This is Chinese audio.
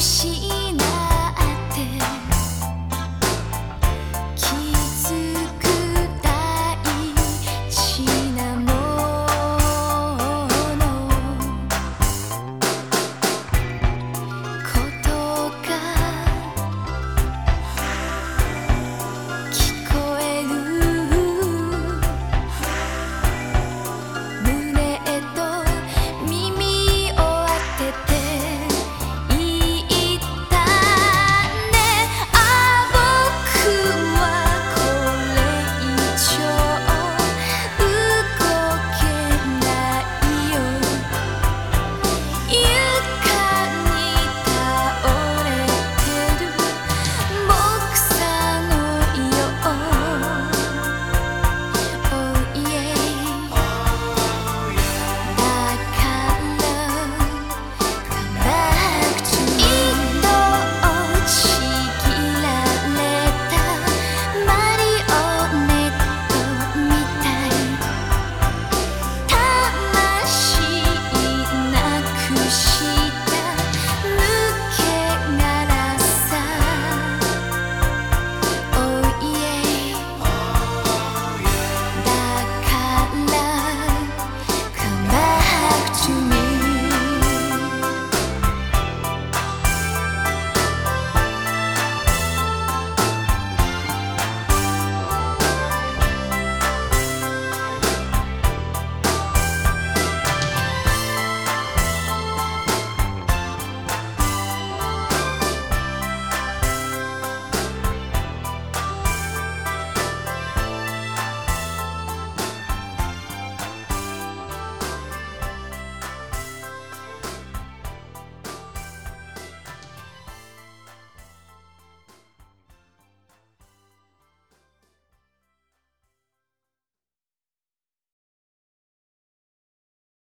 惜。